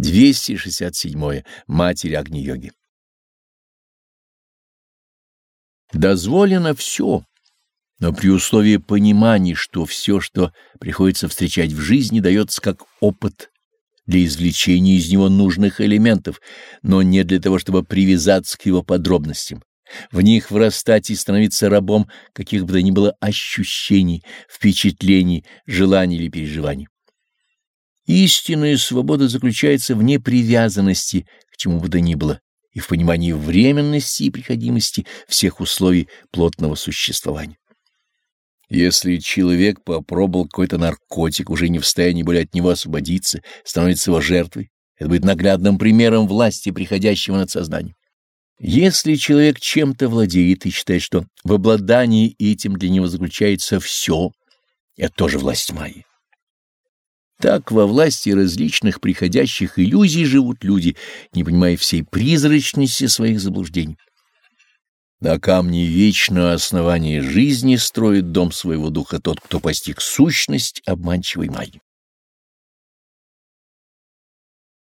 267. Матерь Агни-йоги. Дозволено все, но при условии понимания, что все, что приходится встречать в жизни, дается как опыт для извлечения из него нужных элементов, но не для того, чтобы привязаться к его подробностям, в них вырастать и становиться рабом каких бы то ни было ощущений, впечатлений, желаний или переживаний. Истинная свобода заключается в непривязанности к чему бы то ни было и в понимании временности и приходимости всех условий плотного существования. Если человек попробовал какой-то наркотик, уже не в состоянии более от него освободиться, становится его жертвой, это будет наглядным примером власти, приходящего над сознанием. Если человек чем-то владеет и считает, что в обладании этим для него заключается все, это тоже власть Майи. Так во власти различных приходящих иллюзий живут люди, не понимая всей призрачности своих заблуждений. На камне вечного основания жизни строит дом своего духа тот, кто постиг сущность обманчивой магии.